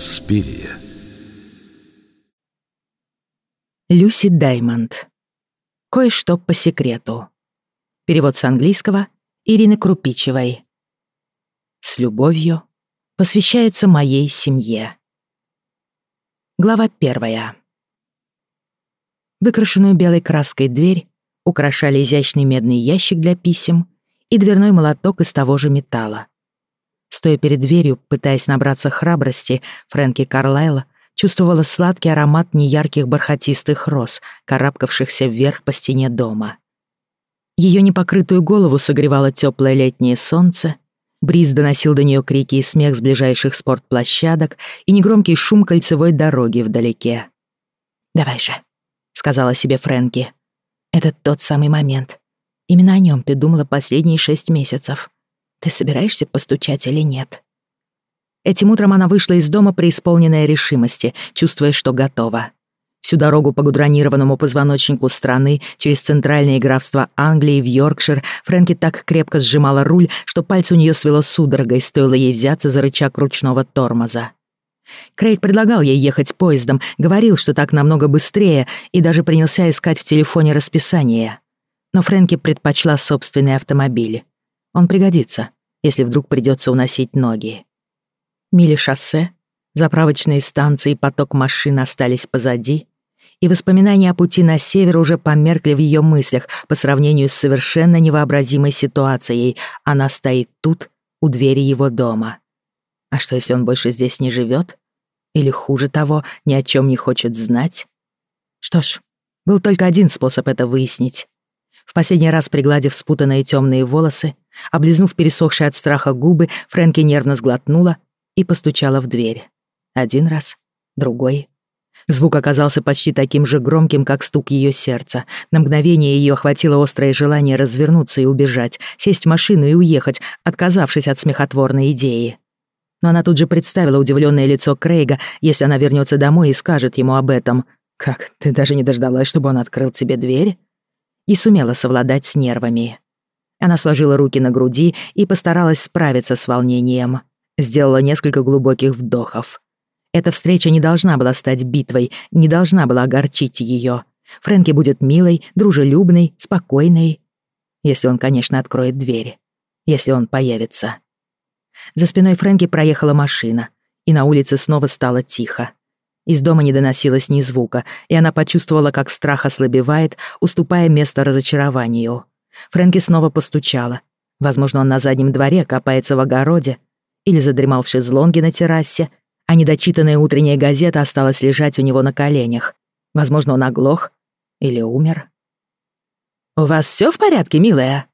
Инспирия. Люси Даймонд. Кое-что по секрету. Перевод с английского Ирины Крупичевой. С любовью посвящается моей семье. Глава первая. Выкрашенную белой краской дверь украшали изящный медный ящик для писем и дверной молоток из того же металла. Стоя перед дверью, пытаясь набраться храбрости, Фрэнки Карлайла чувствовала сладкий аромат неярких бархатистых роз, карабкавшихся вверх по стене дома. Ее непокрытую голову согревало теплое летнее солнце, бриз доносил до нее крики и смех с ближайших спортплощадок и негромкий шум кольцевой дороги вдалеке. «Давай же», — сказала себе Фрэнки. «Это тот самый момент. Именно о нем ты думала последние шесть месяцев. Ты собираешься постучать или нет?» Этим утром она вышла из дома преисполненная решимости, чувствуя, что готова. Всю дорогу по гудронированному позвоночнику страны через центральные графства Англии в Йоркшир Фрэнки так крепко сжимала руль, что пальцы у нее свело судорогой, стоило ей взяться за рычаг ручного тормоза. Крейг предлагал ей ехать поездом, говорил, что так намного быстрее, и даже принялся искать в телефоне расписание. Но Фрэнки предпочла собственный автомобиль. Он пригодится, если вдруг придется уносить ноги. Мили шоссе, заправочные станции поток машин остались позади, и воспоминания о пути на север уже померкли в ее мыслях по сравнению с совершенно невообразимой ситуацией. Она стоит тут, у двери его дома. А что, если он больше здесь не живет? Или хуже того, ни о чем не хочет знать? Что ж, был только один способ это выяснить. В последний раз пригладив спутанные темные волосы, облизнув пересохшие от страха губы, Фрэнки нервно сглотнула и постучала в дверь. Один раз, другой. Звук оказался почти таким же громким, как стук ее сердца. На мгновение ее охватило острое желание развернуться и убежать, сесть в машину и уехать, отказавшись от смехотворной идеи. Но она тут же представила удивленное лицо Крейга, если она вернется домой и скажет ему об этом. «Как, ты даже не дождалась, чтобы он открыл тебе дверь?» И сумела совладать с нервами. Она сложила руки на груди и постаралась справиться с волнением. Сделала несколько глубоких вдохов. Эта встреча не должна была стать битвой, не должна была огорчить ее. Фрэнки будет милой, дружелюбной, спокойной. Если он, конечно, откроет дверь. Если он появится. За спиной Фрэнки проехала машина, и на улице снова стало тихо. Из дома не доносилось ни звука, и она почувствовала, как страх ослабевает, уступая место разочарованию. Фрэнки снова постучала. Возможно, он на заднем дворе копается в огороде или задремал в шезлонге на террасе, а недочитанная утренняя газета осталась лежать у него на коленях. Возможно, он оглох или умер. «У вас все в порядке, милая?»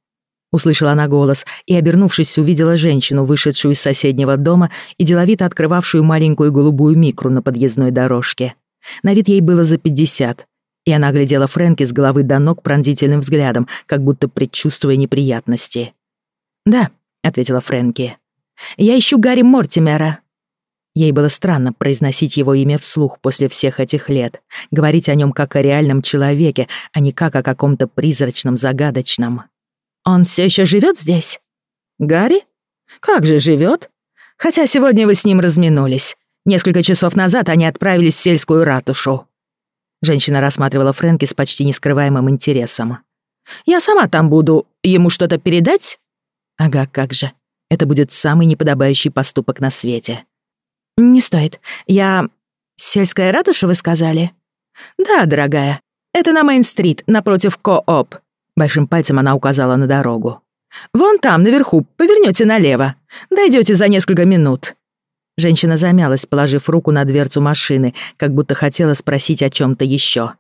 Услышала она голос и, обернувшись, увидела женщину, вышедшую из соседнего дома и деловито открывавшую маленькую голубую микру на подъездной дорожке. На вид ей было за пятьдесят, и она глядела Фрэнки с головы до ног пронзительным взглядом, как будто предчувствуя неприятности. «Да», — ответила Фрэнки. «Я ищу Гарри Мортимера». Ей было странно произносить его имя вслух после всех этих лет, говорить о нем как о реальном человеке, а не как о каком-то призрачном, загадочном. «Он все еще живет здесь?» «Гарри? Как же живет? Хотя сегодня вы с ним разминулись. Несколько часов назад они отправились в сельскую ратушу». Женщина рассматривала Фрэнки с почти нескрываемым интересом. «Я сама там буду. Ему что-то передать?» «Ага, как же. Это будет самый неподобающий поступок на свете. «Не стоит. Я... Сельская ратуша, вы сказали?» «Да, дорогая. Это на Мейн-стрит, напротив Ко-Оп». Большим пальцем она указала на дорогу. «Вон там, наверху, повернете налево. Дойдете за несколько минут». Женщина замялась, положив руку на дверцу машины, как будто хотела спросить о чем то еще.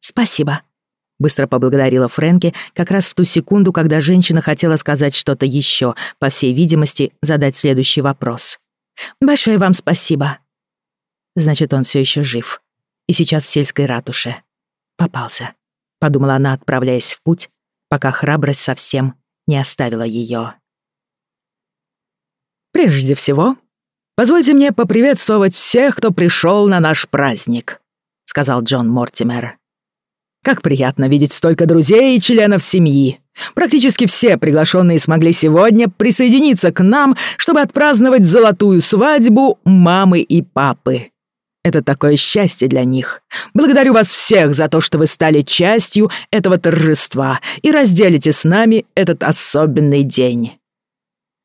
«Спасибо», — быстро поблагодарила Фрэнки, как раз в ту секунду, когда женщина хотела сказать что-то еще, по всей видимости, задать следующий вопрос. Большое вам спасибо. Значит, он все еще жив. И сейчас в сельской ратуше. Попался. Подумала она, отправляясь в путь, пока храбрость совсем не оставила ее. Прежде всего, позвольте мне поприветствовать всех, кто пришел на наш праздник, сказал Джон Мортимер. Как приятно видеть столько друзей и членов семьи. Практически все приглашенные смогли сегодня присоединиться к нам, чтобы отпраздновать золотую свадьбу мамы и папы. Это такое счастье для них. Благодарю вас всех за то, что вы стали частью этого торжества и разделите с нами этот особенный день».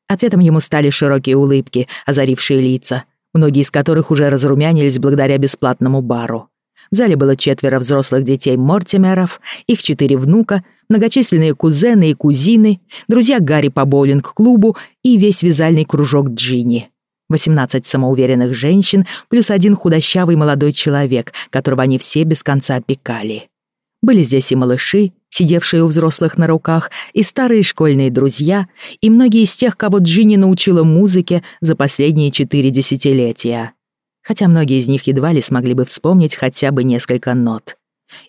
Ответом ему стали широкие улыбки, озарившие лица, многие из которых уже разрумянились благодаря бесплатному бару. В зале было четверо взрослых детей Мортимеров, их четыре внука, многочисленные кузены и кузины, друзья Гарри по боулинг-клубу и весь вязальный кружок Джинни. 18 самоуверенных женщин плюс один худощавый молодой человек, которого они все без конца опекали. Были здесь и малыши, сидевшие у взрослых на руках, и старые школьные друзья, и многие из тех, кого Джинни научила музыке за последние четыре десятилетия. Хотя многие из них едва ли смогли бы вспомнить хотя бы несколько нот.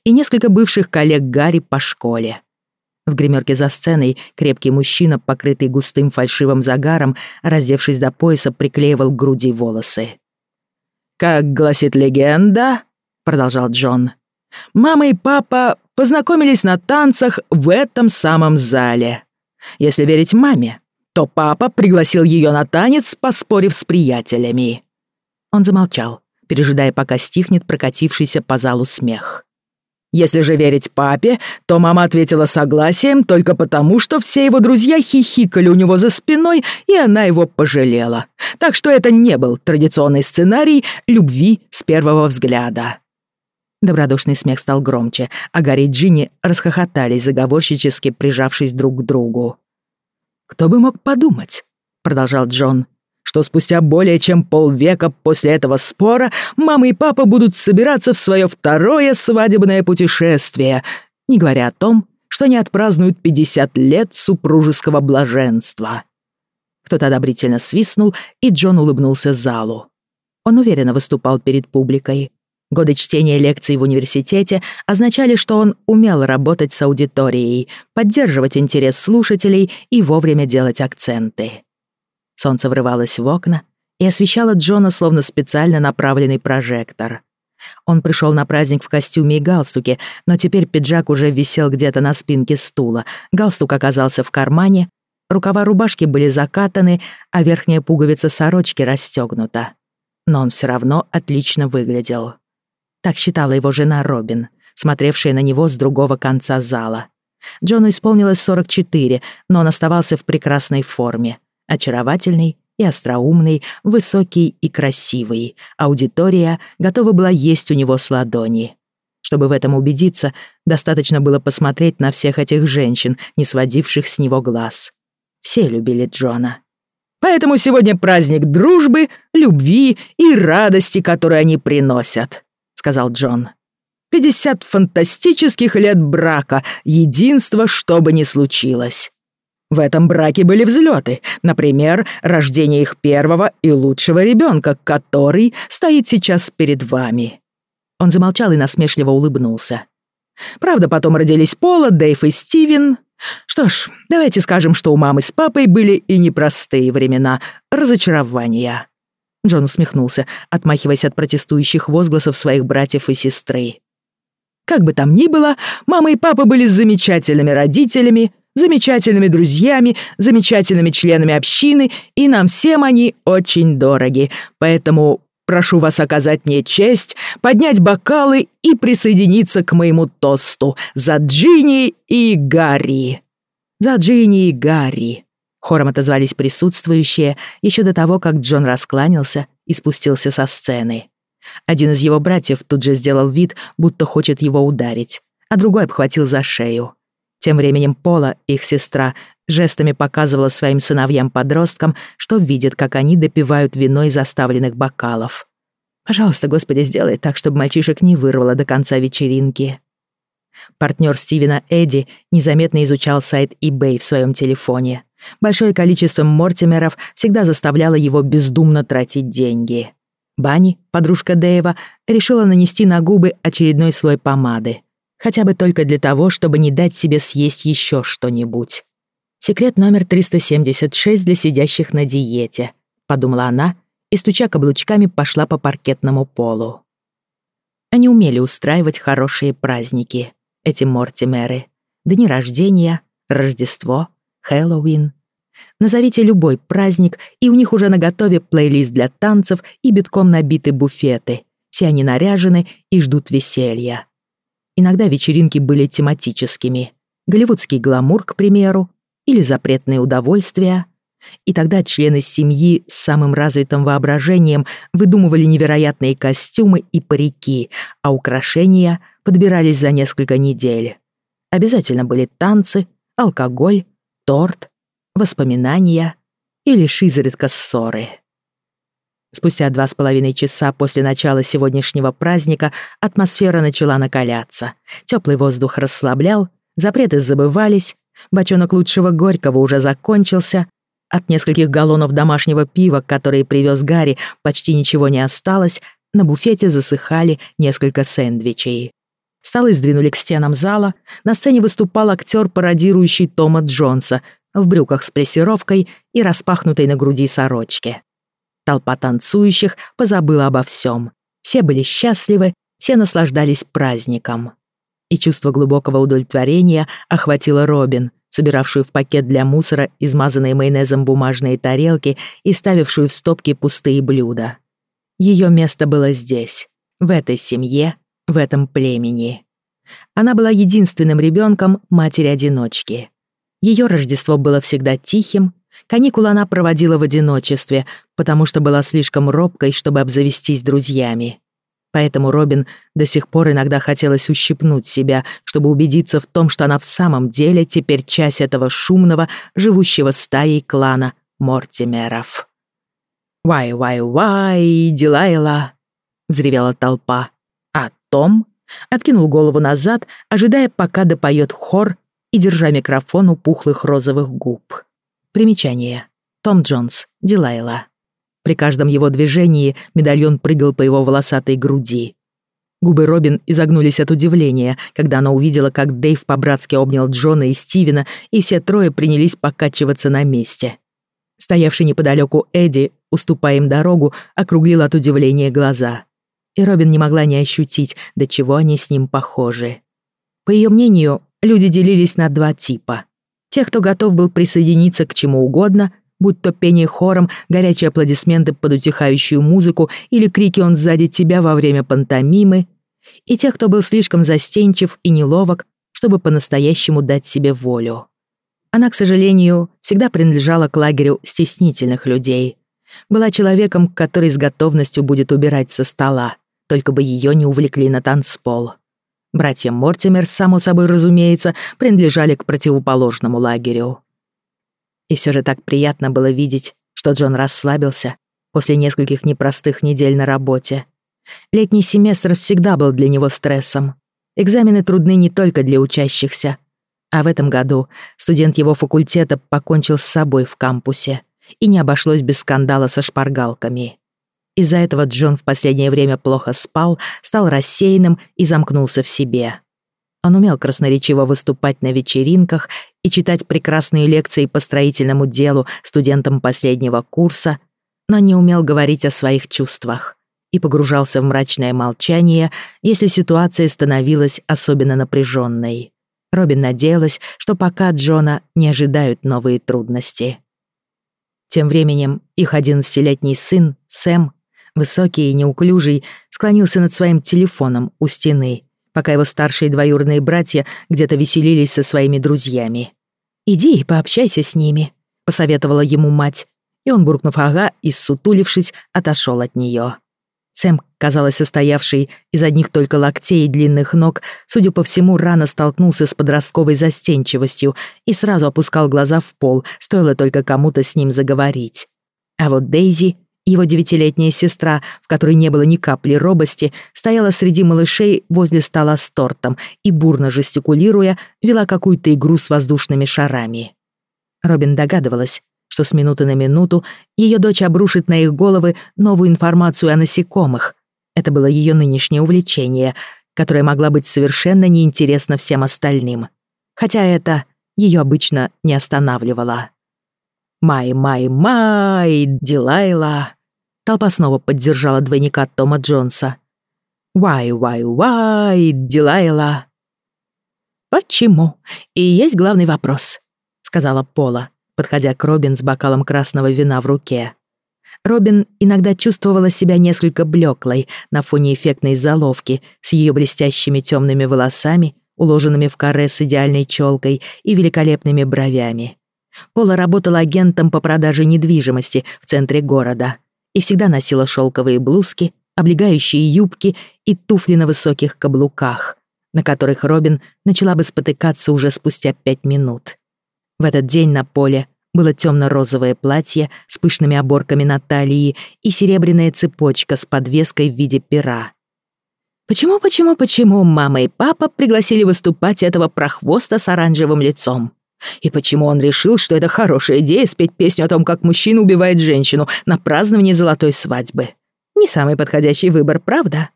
И несколько бывших коллег Гарри по школе. В гримерке за сценой крепкий мужчина, покрытый густым фальшивым загаром, раздевшись до пояса, приклеивал к груди волосы. «Как гласит легенда», — продолжал Джон, «мама и папа познакомились на танцах в этом самом зале. Если верить маме, то папа пригласил ее на танец, поспорив с приятелями». Он замолчал, пережидая, пока стихнет прокатившийся по залу смех. Если же верить папе, то мама ответила согласием только потому, что все его друзья хихикали у него за спиной, и она его пожалела. Так что это не был традиционный сценарий любви с первого взгляда. Добродушный смех стал громче, а Гарри и Джинни расхохотались, заговорщически прижавшись друг к другу. «Кто бы мог подумать?» — продолжал Джон что спустя более чем полвека после этого спора мама и папа будут собираться в свое второе свадебное путешествие, не говоря о том, что они отпразднуют 50 лет супружеского блаженства. Кто-то одобрительно свистнул, и Джон улыбнулся залу. Он уверенно выступал перед публикой. Годы чтения лекций в университете означали, что он умел работать с аудиторией, поддерживать интерес слушателей и вовремя делать акценты. Солнце врывалось в окна и освещало Джона словно специально направленный прожектор. Он пришел на праздник в костюме и галстуке, но теперь пиджак уже висел где-то на спинке стула, галстук оказался в кармане, рукава рубашки были закатаны, а верхняя пуговица сорочки расстегнута. Но он все равно отлично выглядел. Так считала его жена Робин, смотревшая на него с другого конца зала. Джону исполнилось 44, но он оставался в прекрасной форме очаровательный и остроумный, высокий и красивый. Аудитория готова была есть у него с ладони. Чтобы в этом убедиться, достаточно было посмотреть на всех этих женщин, не сводивших с него глаз. Все любили Джона. «Поэтому сегодня праздник дружбы, любви и радости, которые они приносят», — сказал Джон. «Пятьдесят фантастических лет брака, единство, что бы ни случилось. В этом браке были взлеты, например, рождение их первого и лучшего ребенка, который стоит сейчас перед вами». Он замолчал и насмешливо улыбнулся. «Правда, потом родились Пола, Дэйв и Стивен. Что ж, давайте скажем, что у мамы с папой были и непростые времена, разочарования». Джон усмехнулся, отмахиваясь от протестующих возгласов своих братьев и сестры. «Как бы там ни было, мама и папа были замечательными родителями, замечательными друзьями, замечательными членами общины, и нам всем они очень дороги. Поэтому прошу вас оказать мне честь, поднять бокалы и присоединиться к моему тосту за Джинни и Гарри». «За Джинни и Гарри», — хором отозвались присутствующие еще до того, как Джон раскланялся и спустился со сцены. Один из его братьев тут же сделал вид, будто хочет его ударить, а другой обхватил за шею. Тем временем Пола, их сестра, жестами показывала своим сыновьям-подросткам, что видит, как они допивают вино из оставленных бокалов. «Пожалуйста, Господи, сделай так, чтобы мальчишек не вырвало до конца вечеринки». Партнер Стивена Эдди незаметно изучал сайт eBay в своем телефоне. Большое количество Мортимеров всегда заставляло его бездумно тратить деньги. Банни, подружка Дэйва, решила нанести на губы очередной слой помады хотя бы только для того, чтобы не дать себе съесть еще что-нибудь. Секрет номер 376 для сидящих на диете, подумала она и, стуча каблучками, пошла по паркетному полу. Они умели устраивать хорошие праздники, эти Мортимеры. Дни рождения, Рождество, Хэллоуин. Назовите любой праздник, и у них уже наготове плейлист для танцев и битком набиты буфеты. Все они наряжены и ждут веселья. Иногда вечеринки были тематическими. Голливудский гламур, к примеру, или запретные удовольствия. И тогда члены семьи с самым развитым воображением выдумывали невероятные костюмы и парики, а украшения подбирались за несколько недель. Обязательно были танцы, алкоголь, торт, воспоминания и лишь изредка ссоры. Спустя два с половиной часа после начала сегодняшнего праздника атмосфера начала накаляться. Теплый воздух расслаблял, запреты забывались, бочонок лучшего горького уже закончился, от нескольких галлонов домашнего пива, которые привез Гарри, почти ничего не осталось, на буфете засыхали несколько сэндвичей. Столы сдвинули к стенам зала, на сцене выступал актер, пародирующий Тома Джонса, в брюках с плессировкой и распахнутой на груди сорочке. Толпа танцующих позабыла обо всем. Все были счастливы, все наслаждались праздником. И чувство глубокого удовлетворения охватило Робин, собиравшую в пакет для мусора измазанные майонезом бумажные тарелки и ставившую в стопки пустые блюда. Ее место было здесь, в этой семье, в этом племени. Она была единственным ребенком матери-одиночки. Ее Рождество было всегда тихим, каникулы она проводила в одиночестве, потому что была слишком робкой, чтобы обзавестись друзьями. Поэтому Робин до сих пор иногда хотелось ущипнуть себя, чтобы убедиться в том, что она в самом деле теперь часть этого шумного, живущего стаей клана Мортимеров. «Вай-вай-вай, Дилайла!» — взревела толпа. А Том откинул голову назад, ожидая, пока допоет хор и держа микрофон у пухлых розовых губ. Примечание. Том Джонс, Дилайла. При каждом его движении медальон прыгал по его волосатой груди. Губы Робин изогнулись от удивления, когда она увидела, как Дэйв по-братски обнял Джона и Стивена, и все трое принялись покачиваться на месте. Стоявший неподалеку Эдди, уступая им дорогу, округлил от удивления глаза. И Робин не могла не ощутить, до чего они с ним похожи. По ее мнению, люди делились на два типа. Тех, кто готов был присоединиться к чему угодно, будь то пение хором, горячие аплодисменты под утихающую музыку или крики «он сзади тебя» во время пантомимы, и тех, кто был слишком застенчив и неловок, чтобы по-настоящему дать себе волю. Она, к сожалению, всегда принадлежала к лагерю стеснительных людей. Была человеком, который с готовностью будет убирать со стола, только бы ее не увлекли на танцпол. Братья Мортимер, само собой разумеется, принадлежали к противоположному лагерю. И все же так приятно было видеть, что Джон расслабился после нескольких непростых недель на работе. Летний семестр всегда был для него стрессом. Экзамены трудны не только для учащихся. А в этом году студент его факультета покончил с собой в кампусе. И не обошлось без скандала со шпаргалками. Из-за этого Джон в последнее время плохо спал, стал рассеянным и замкнулся в себе. Он умел красноречиво выступать на вечеринках и читать прекрасные лекции по строительному делу студентам последнего курса, но не умел говорить о своих чувствах и погружался в мрачное молчание, если ситуация становилась особенно напряженной. Робин надеялась, что пока Джона не ожидают новые трудности. Тем временем их одиннадцатилетний сын, Сэм, Высокий и неуклюжий, склонился над своим телефоном у стены, пока его старшие двоюродные братья где-то веселились со своими друзьями. «Иди и пообщайся с ними», — посоветовала ему мать, и он, буркнув «ага» и ссутулившись, отошел от нее. Сэм, казалось, состоявший из одних только локтей и длинных ног, судя по всему, рано столкнулся с подростковой застенчивостью и сразу опускал глаза в пол, стоило только кому-то с ним заговорить. А вот Дейзи его девятилетняя сестра, в которой не было ни капли робости, стояла среди малышей возле стола с тортом и, бурно жестикулируя, вела какую-то игру с воздушными шарами. Робин догадывалась, что с минуты на минуту ее дочь обрушит на их головы новую информацию о насекомых. Это было ее нынешнее увлечение, которое могло быть совершенно неинтересно всем остальным. Хотя это ее обычно не останавливало. «Май, май, май, Дилайла!» Толпа снова поддержала двойника Тома Джонса. «Вай, вай, вай, Дилайла!» «Почему? И есть главный вопрос», — сказала Пола, подходя к Робин с бокалом красного вина в руке. Робин иногда чувствовала себя несколько блеклой на фоне эффектной заловки с ее блестящими темными волосами, уложенными в каре с идеальной челкой и великолепными бровями. Пола работала агентом по продаже недвижимости в центре города и всегда носила шелковые блузки, облегающие юбки и туфли на высоких каблуках, на которых Робин начала бы спотыкаться уже спустя пять минут. В этот день на поле было темно-розовое платье с пышными оборками на талии и серебряная цепочка с подвеской в виде пера. Почему, почему, почему мама и папа пригласили выступать этого прохвоста с оранжевым лицом? И почему он решил, что это хорошая идея спеть песню о том, как мужчина убивает женщину на праздновании золотой свадьбы? Не самый подходящий выбор, правда?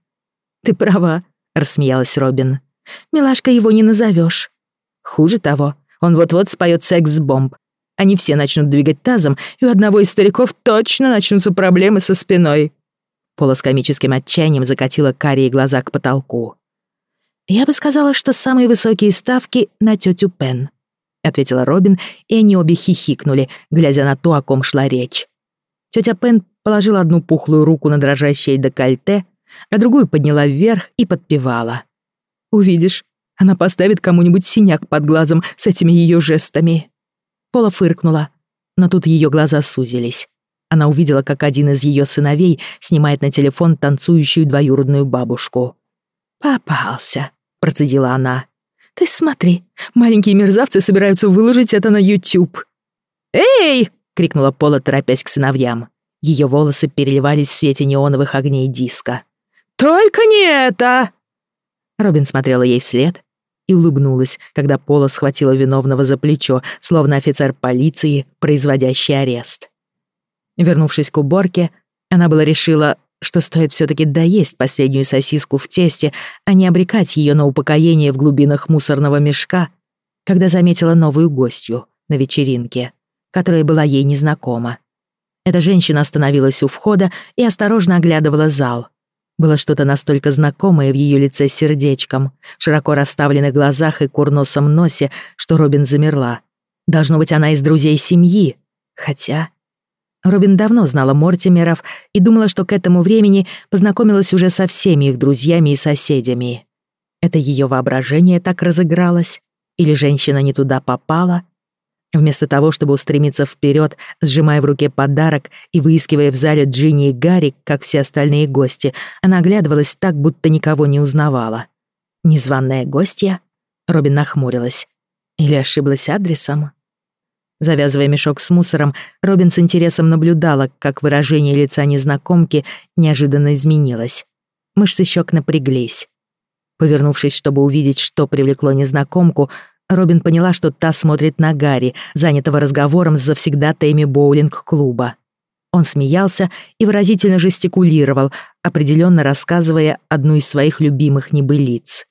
Ты права, рассмеялась Робин. Милашка его не назовешь. Хуже того, он вот-вот споет секс-бомб, они все начнут двигать тазом, и у одного из стариков точно начнутся проблемы со спиной». Пола с комическим отчаянием закатила карие глаза к потолку. «Я бы сказала, что самые высокие ставки на тетю Пен», — ответила Робин, и они обе хихикнули, глядя на то, о ком шла речь. Тетя Пен положила одну пухлую руку на дрожащее декольте, а другую подняла вверх и подпевала. «Увидишь, она поставит кому-нибудь синяк под глазом с этими ее жестами». Пола фыркнула, но тут ее глаза сузились. Она увидела, как один из ее сыновей снимает на телефон танцующую двоюродную бабушку. «Попался», — процедила она. «Ты смотри, маленькие мерзавцы собираются выложить это на YouTube». «Эй!» — крикнула Пола, торопясь к сыновьям. Ее волосы переливались в свете неоновых огней диска. «Только не это!» Робин смотрела ей вслед, и улыбнулась, когда Пола схватила виновного за плечо, словно офицер полиции, производящий арест. Вернувшись к уборке, она была решила, что стоит все таки доесть последнюю сосиску в тесте, а не обрекать ее на упокоение в глубинах мусорного мешка, когда заметила новую гостью на вечеринке, которая была ей незнакома. Эта женщина остановилась у входа и осторожно оглядывала зал — было что-то настолько знакомое в ее лице с сердечком, широко расставленных глазах и курносом носе, что Робин замерла. Должно быть, она из друзей семьи. Хотя... Робин давно знала Мортимеров и думала, что к этому времени познакомилась уже со всеми их друзьями и соседями. Это ее воображение так разыгралось? Или женщина не туда попала? Вместо того, чтобы устремиться вперед, сжимая в руке подарок и выискивая в зале Джинни и Гарри, как все остальные гости, она оглядывалась так, будто никого не узнавала. «Незваная гостья?» Робин нахмурилась. Или ошиблась адресом? Завязывая мешок с мусором, Робин с интересом наблюдала, как выражение лица незнакомки неожиданно изменилось. Мышцы щек напряглись. Повернувшись, чтобы увидеть, что привлекло незнакомку, Робин поняла, что та смотрит на Гарри, занятого разговором с завсегдатаями боулинг-клуба. Он смеялся и выразительно жестикулировал, определенно рассказывая одну из своих любимых небылиц.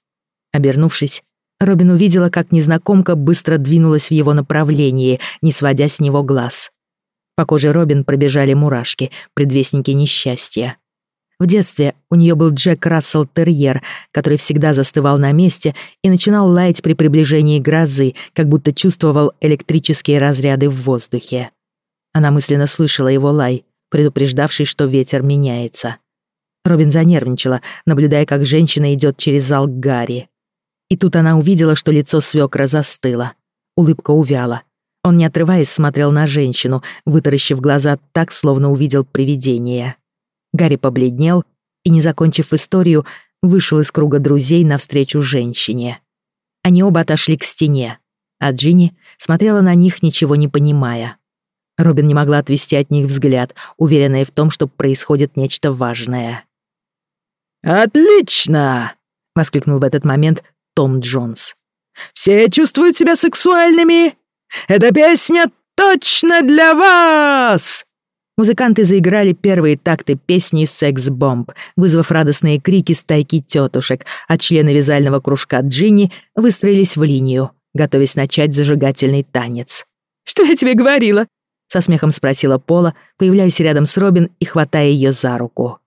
Обернувшись, Робин увидела, как незнакомка быстро двинулась в его направлении, не сводя с него глаз. По коже Робин пробежали мурашки, предвестники несчастья. В детстве у нее был Джек Рассел Терьер, который всегда застывал на месте и начинал лаять при приближении грозы, как будто чувствовал электрические разряды в воздухе. Она мысленно слышала его лай, предупреждавший, что ветер меняется. Робин занервничала, наблюдая, как женщина идет через зал к Гарри. И тут она увидела, что лицо свекра застыло. Улыбка увяла. Он, не отрываясь, смотрел на женщину, вытаращив глаза так, словно увидел привидение. Гарри побледнел и, не закончив историю, вышел из круга друзей навстречу женщине. Они оба отошли к стене, а Джинни смотрела на них, ничего не понимая. Робин не могла отвести от них взгляд, уверенная в том, что происходит нечто важное. «Отлично!» — воскликнул в этот момент Том Джонс. «Все чувствуют себя сексуальными? Эта песня точно для вас!» Музыканты заиграли первые такты песни «Секс-бомб», вызвав радостные крики стайки тетушек, а члены вязального кружка Джинни выстроились в линию, готовясь начать зажигательный танец. «Что я тебе говорила?» — со смехом спросила Пола, появляясь рядом с Робин и хватая ее за руку.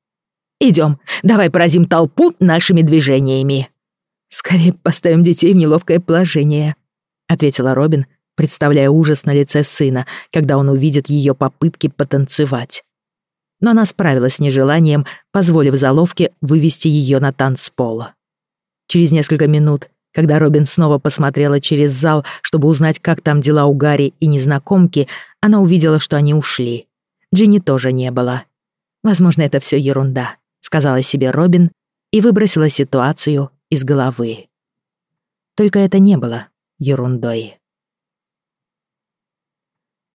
«Идем, давай поразим толпу нашими движениями». «Скорее поставим детей в неловкое положение», — ответила Робин, представляя ужас на лице сына, когда он увидит ее попытки потанцевать. Но она справилась с нежеланием, позволив заловке вывести ее на танцпол. Через несколько минут, когда Робин снова посмотрела через зал, чтобы узнать, как там дела у Гарри и незнакомки, она увидела, что они ушли. Джинни тоже не было. «Возможно, это все ерунда», — сказала себе Робин и выбросила ситуацию из головы. Только это не было ерундой.